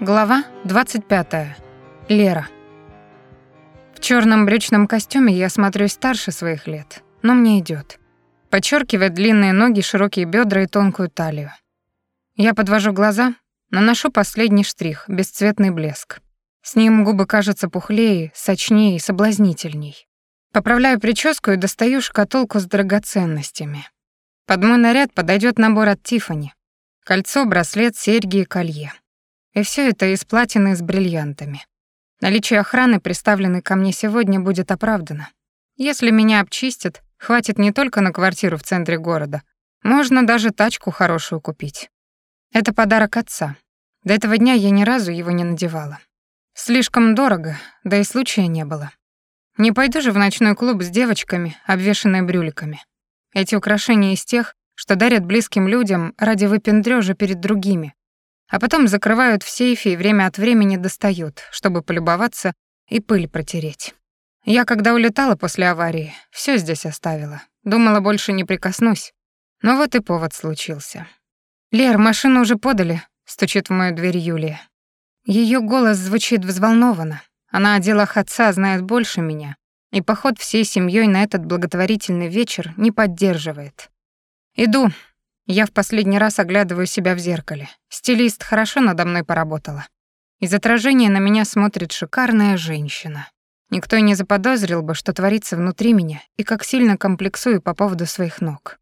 Глава 25. Лера. В черном брючном костюме я смотрюсь старше своих лет, но мне идет. Подчеркивает длинные ноги, широкие бедра и тонкую талию. Я подвожу глаза, наношу последний штрих, бесцветный блеск. С ним губы кажутся пухлее, сочнее и соблазнительней. Поправляю прическу и достаю шкатулку с драгоценностями. Под мой наряд подойдет набор от Тифани: Кольцо, браслет, серьги и колье. И все это из платины с бриллиантами. Наличие охраны, приставленной ко мне сегодня, будет оправдано. Если меня обчистят, хватит не только на квартиру в центре города. Можно даже тачку хорошую купить. Это подарок отца. До этого дня я ни разу его не надевала. Слишком дорого, да и случая не было. Не пойду же в ночной клуб с девочками, обвешанной брюликами. Эти украшения из тех, что дарят близким людям ради выпендрёжа перед другими, а потом закрывают в сейфе и время от времени достают, чтобы полюбоваться и пыль протереть. Я, когда улетала после аварии, все здесь оставила. Думала, больше не прикоснусь. Но вот и повод случился. «Лер, машину уже подали», — стучит в мою дверь Юлия. Ее голос звучит взволнованно. Она о делах отца знает больше меня, и поход всей семьей на этот благотворительный вечер не поддерживает. «Иду», я в последний раз оглядываю себя в зеркале. Стилист хорошо надо мной поработала. Из отражения на меня смотрит шикарная женщина. Никто не заподозрил бы, что творится внутри меня, и как сильно комплексую по поводу своих ног.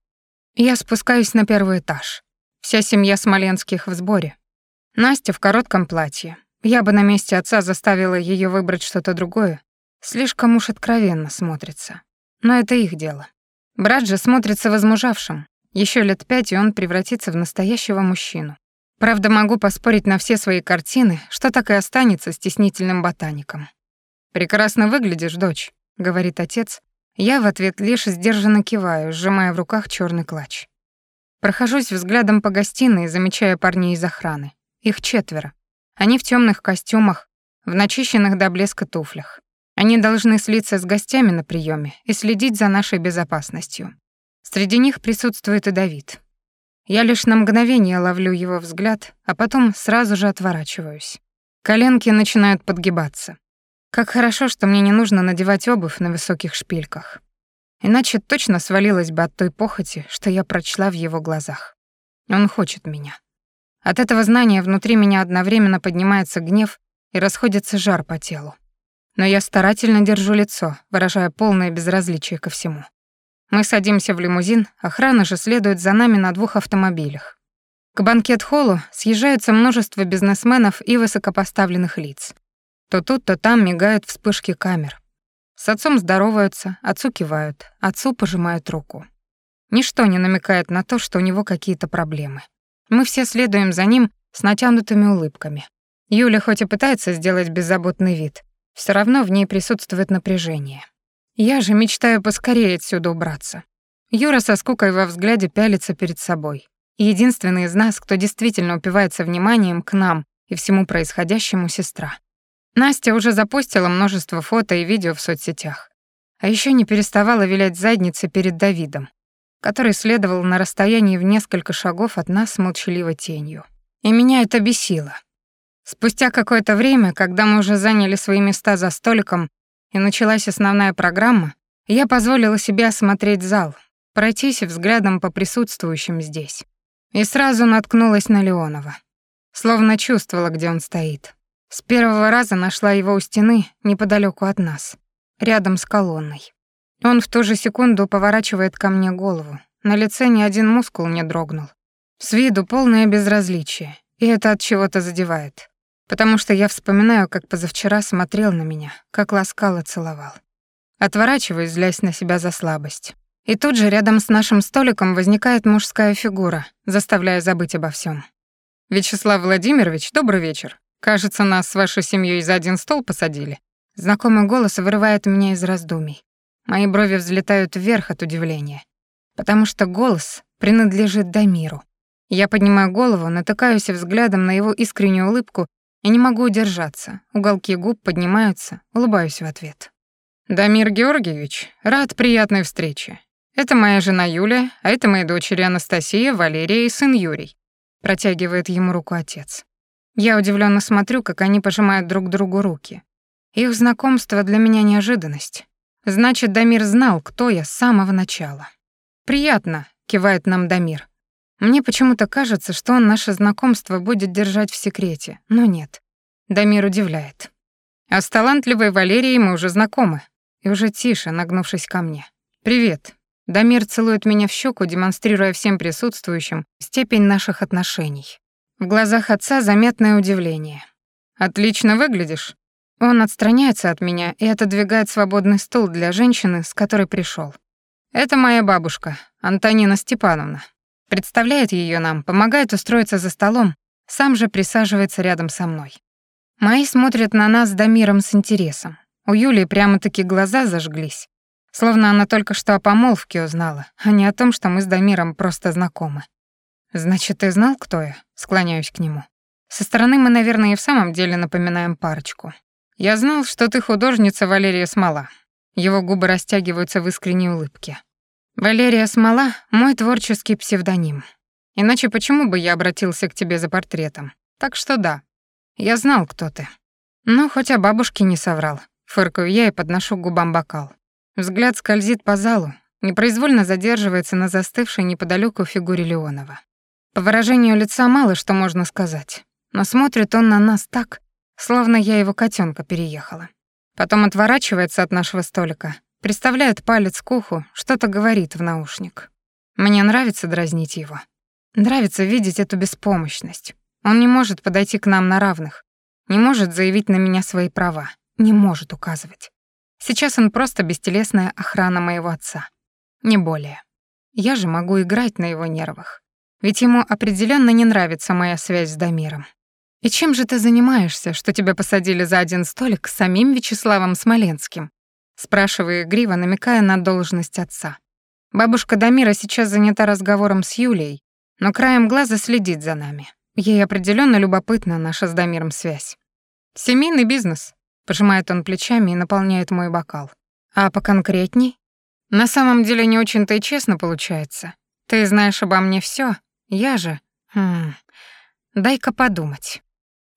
Я спускаюсь на первый этаж. Вся семья Смоленских в сборе. Настя в коротком платье. Я бы на месте отца заставила ее выбрать что-то другое. Слишком уж откровенно смотрится. Но это их дело. Брат же смотрится возмужавшим, еще лет пять, и он превратится в настоящего мужчину. Правда, могу поспорить на все свои картины, что так и останется стеснительным ботаником. «Прекрасно выглядишь, дочь», — говорит отец. Я в ответ лишь сдержанно киваю, сжимая в руках черный клатч. Прохожусь взглядом по гостиной, замечая парней из охраны. Их четверо. Они в темных костюмах, в начищенных до блеска туфлях. Они должны слиться с гостями на приеме и следить за нашей безопасностью. Среди них присутствует и Давид. Я лишь на мгновение ловлю его взгляд, а потом сразу же отворачиваюсь. Коленки начинают подгибаться. Как хорошо, что мне не нужно надевать обувь на высоких шпильках. Иначе точно свалилась бы от той похоти, что я прочла в его глазах. Он хочет меня. От этого знания внутри меня одновременно поднимается гнев и расходится жар по телу. Но я старательно держу лицо, выражая полное безразличие ко всему. Мы садимся в лимузин, охрана же следует за нами на двух автомобилях. К банкет-холлу съезжаются множество бизнесменов и высокопоставленных лиц. То тут, то там мигают вспышки камер. С отцом здороваются, отцу кивают, отцу пожимают руку. Ничто не намекает на то, что у него какие-то проблемы. Мы все следуем за ним с натянутыми улыбками. Юля хоть и пытается сделать беззаботный вид, все равно в ней присутствует напряжение. Я же мечтаю поскорее отсюда убраться. Юра со скукой во взгляде пялится перед собой. единственный из нас, кто действительно упивается вниманием к нам и всему происходящему, сестра. Настя уже запостила множество фото и видео в соцсетях. А еще не переставала вилять задницы перед Давидом, который следовал на расстоянии в несколько шагов от нас молчаливой тенью. И меня это бесило. Спустя какое-то время, когда мы уже заняли свои места за столиком, и началась основная программа, я позволила себе осмотреть зал, пройтись взглядом по присутствующим здесь. И сразу наткнулась на Леонова. Словно чувствовала, где он стоит. С первого раза нашла его у стены неподалеку от нас, рядом с колонной. Он в ту же секунду поворачивает ко мне голову. На лице ни один мускул не дрогнул. С виду полное безразличие, и это от чего-то задевает потому что я вспоминаю, как позавчера смотрел на меня, как ласкал и целовал. Отворачиваюсь, злясь на себя за слабость. И тут же рядом с нашим столиком возникает мужская фигура, заставляя забыть обо всем. «Вячеслав Владимирович, добрый вечер. Кажется, нас с вашей семьей за один стол посадили». Знакомый голос вырывает меня из раздумий. Мои брови взлетают вверх от удивления, потому что голос принадлежит Дамиру. Я поднимаю голову, натыкаюсь взглядом на его искреннюю улыбку и не могу удержаться. Уголки губ поднимаются, улыбаюсь в ответ. «Дамир Георгиевич, рад приятной встрече. Это моя жена Юлия, а это мои дочери Анастасия, Валерия и сын Юрий. Протягивает ему руку отец. Я удивленно смотрю, как они пожимают друг другу руки. Их знакомство для меня неожиданность. Значит, Дамир знал, кто я с самого начала. «Приятно», — кивает нам Дамир. Мне почему-то кажется, что он наше знакомство будет держать в секрете, но нет. Дамир удивляет. А с талантливой Валерией мы уже знакомы. И уже тише, нагнувшись ко мне. «Привет». Дамир целует меня в щеку, демонстрируя всем присутствующим степень наших отношений. В глазах отца заметное удивление. «Отлично выглядишь». Он отстраняется от меня и отодвигает свободный стул для женщины, с которой пришел. «Это моя бабушка, Антонина Степановна. Представляет ее нам, помогает устроиться за столом, сам же присаживается рядом со мной. Мои смотрят на нас с Дамиром с интересом. У Юлии прямо-таки глаза зажглись. Словно она только что о помолвке узнала, а не о том, что мы с Дамиром просто знакомы. «Значит, ты знал, кто я?» — склоняюсь к нему. Со стороны мы, наверное, и в самом деле напоминаем парочку. «Я знал, что ты художница Валерия Смола». Его губы растягиваются в искренней улыбке. Валерия Смола — мой творческий псевдоним. Иначе почему бы я обратился к тебе за портретом? Так что да, я знал, кто ты. Но хоть о бабушке не соврал. Фыркаю я и подношу к губам бокал. Взгляд скользит по залу, непроизвольно задерживается на застывшей неподалеку фигуре Леонова. По выражению лица мало что можно сказать, но смотрит он на нас так, словно я его котенка переехала. Потом отворачивается от нашего столика, Приставляет палец к уху, что-то говорит в наушник. Мне нравится дразнить его. Нравится видеть эту беспомощность. Он не может подойти к нам на равных, не может заявить на меня свои права, не может указывать. Сейчас он просто бестелесная охрана моего отца. Не более. Я же могу играть на его нервах. Ведь ему определенно не нравится моя связь с Дамиром. И чем же ты занимаешься, что тебя посадили за один столик с самим Вячеславом Смоленским? Спрашиваю игриво, намекая на должность отца. Бабушка Дамира сейчас занята разговором с Юлей, но краем глаза следит за нами. Ей определенно любопытна наша с Дамиром связь. «Семейный бизнес», — пожимает он плечами и наполняет мой бокал. «А поконкретней?» «На самом деле не очень-то и честно получается. Ты знаешь обо мне все, я же... Хм... Дай-ка подумать».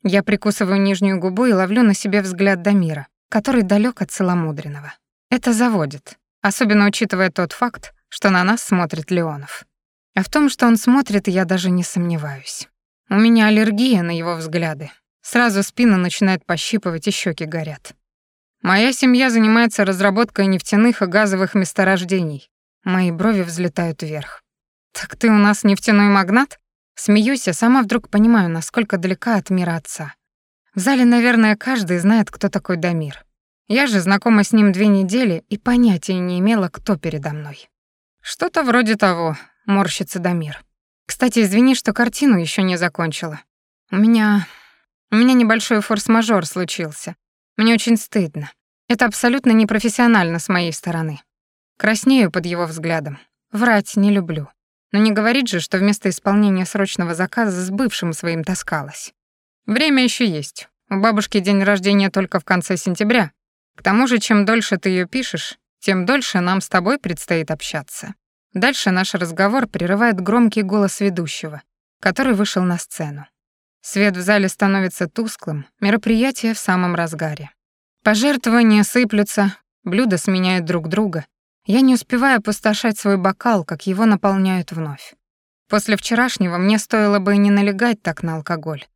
Я прикусываю нижнюю губу и ловлю на себе взгляд Дамира который далек от целомудренного. Это заводит, особенно учитывая тот факт, что на нас смотрит Леонов. А в том, что он смотрит, я даже не сомневаюсь. У меня аллергия на его взгляды. Сразу спина начинает пощипывать и щеки горят. Моя семья занимается разработкой нефтяных и газовых месторождений. Мои брови взлетают вверх. Так ты у нас нефтяной магнат? Смеюсь, я сама вдруг понимаю, насколько далека от мира отца. В зале, наверное, каждый знает, кто такой Дамир. Я же знакома с ним две недели и понятия не имела, кто передо мной. Что-то вроде того, морщится Дамир. Кстати, извини, что картину еще не закончила. У меня... У меня небольшой форс-мажор случился. Мне очень стыдно. Это абсолютно непрофессионально с моей стороны. Краснею под его взглядом. Врать не люблю. Но не говорит же, что вместо исполнения срочного заказа с бывшим своим таскалась. Время еще есть. У бабушки день рождения только в конце сентября. К тому же, чем дольше ты ее пишешь, тем дольше нам с тобой предстоит общаться. Дальше наш разговор прерывает громкий голос ведущего, который вышел на сцену. Свет в зале становится тусклым, мероприятие в самом разгаре. Пожертвования сыплются, блюда сменяют друг друга. Я не успеваю опустошать свой бокал, как его наполняют вновь. После вчерашнего мне стоило бы не налегать так на алкоголь.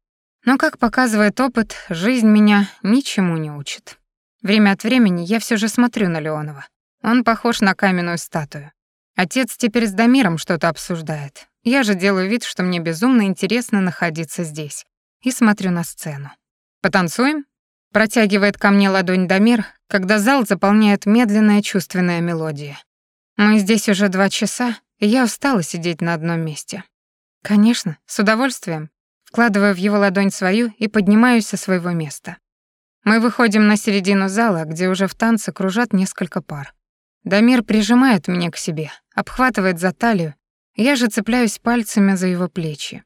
Но, как показывает опыт, жизнь меня ничему не учит. Время от времени я все же смотрю на Леонова. Он похож на каменную статую. Отец теперь с Дамиром что-то обсуждает. Я же делаю вид, что мне безумно интересно находиться здесь. И смотрю на сцену. «Потанцуем?» Протягивает ко мне ладонь Дамир, когда зал заполняет медленная чувственная мелодия. Мы здесь уже два часа, и я устала сидеть на одном месте. Конечно, с удовольствием вкладываю в его ладонь свою и поднимаюсь со своего места. Мы выходим на середину зала, где уже в танце кружат несколько пар. Дамир прижимает меня к себе, обхватывает за талию, я же цепляюсь пальцами за его плечи.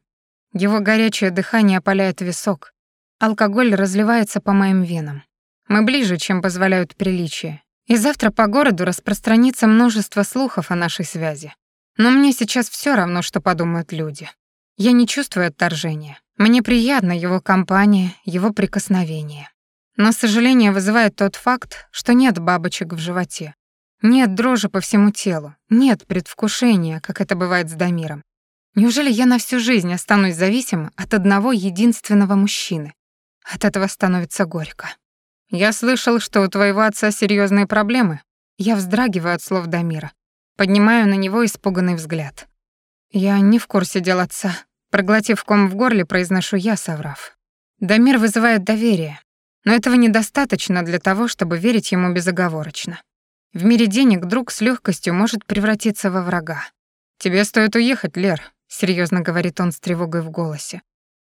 Его горячее дыхание опаляет висок, алкоголь разливается по моим венам. Мы ближе, чем позволяют приличия, И завтра по городу распространится множество слухов о нашей связи. Но мне сейчас все равно, что подумают люди. Я не чувствую отторжения. Мне приятна его компания, его прикосновение. Но сожаление вызывает тот факт, что нет бабочек в животе. Нет дрожи по всему телу, нет предвкушения, как это бывает с Дамиром. Неужели я на всю жизнь останусь зависима от одного единственного мужчины? От этого становится горько. Я слышал, что у твоего отца серьезные проблемы. Я вздрагиваю от слов Дамира. Поднимаю на него испуганный взгляд. Я не в курсе дел отца. Проглотив ком в горле, произношу я, соврав. Дамир вызывает доверие, но этого недостаточно для того, чтобы верить ему безоговорочно. В мире денег друг с легкостью может превратиться во врага. «Тебе стоит уехать, Лер», — серьезно говорит он с тревогой в голосе.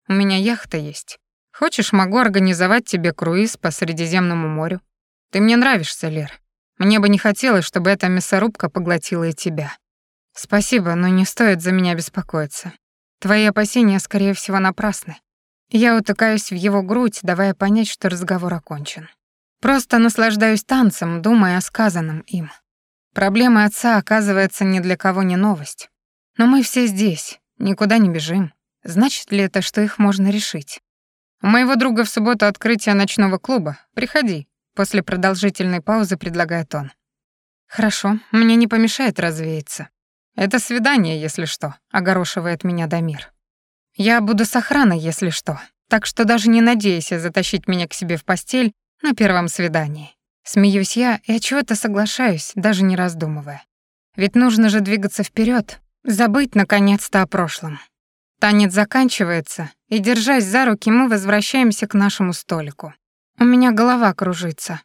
«У меня яхта есть. Хочешь, могу организовать тебе круиз по Средиземному морю. Ты мне нравишься, Лер. Мне бы не хотелось, чтобы эта мясорубка поглотила и тебя. Спасибо, но не стоит за меня беспокоиться. Твои опасения, скорее всего, напрасны. Я утыкаюсь в его грудь, давая понять, что разговор окончен. Просто наслаждаюсь танцем, думая о сказанном им. Проблемы отца, оказывается, ни для кого не новость. Но мы все здесь, никуда не бежим. Значит ли это, что их можно решить? У моего друга в субботу открытие ночного клуба. Приходи. После продолжительной паузы предлагает он. Хорошо, мне не помешает развеяться. Это свидание, если что, огорошивает меня Дамир. Я буду с охраной, если что, так что даже не надейся затащить меня к себе в постель на первом свидании. Смеюсь я и от чего-то соглашаюсь, даже не раздумывая. Ведь нужно же двигаться вперед, забыть наконец-то о прошлом. Танец заканчивается, и, держась за руки, мы возвращаемся к нашему столику. У меня голова кружится.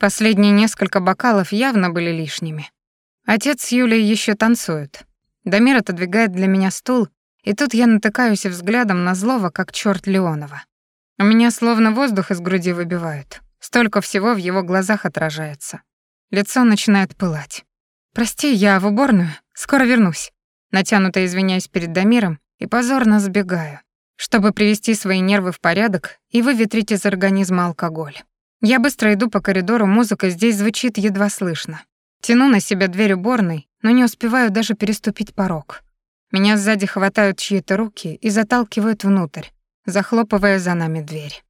Последние несколько бокалов явно были лишними. Отец с Юлей еще танцуют. Дамир отодвигает для меня стул и тут я натыкаюсь взглядом на злого, как черт Леонова. У меня словно воздух из груди выбивают. Столько всего в его глазах отражается. Лицо начинает пылать. «Прости, я в уборную. Скоро вернусь». Натянуто извиняюсь перед Дамиром и позорно сбегаю, чтобы привести свои нервы в порядок и выветрить из организма алкоголь. Я быстро иду по коридору, музыка здесь звучит едва слышно. Тяну на себя дверь уборной, но не успеваю даже переступить порог. Меня сзади хватают чьи-то руки и заталкивают внутрь, захлопывая за нами дверь.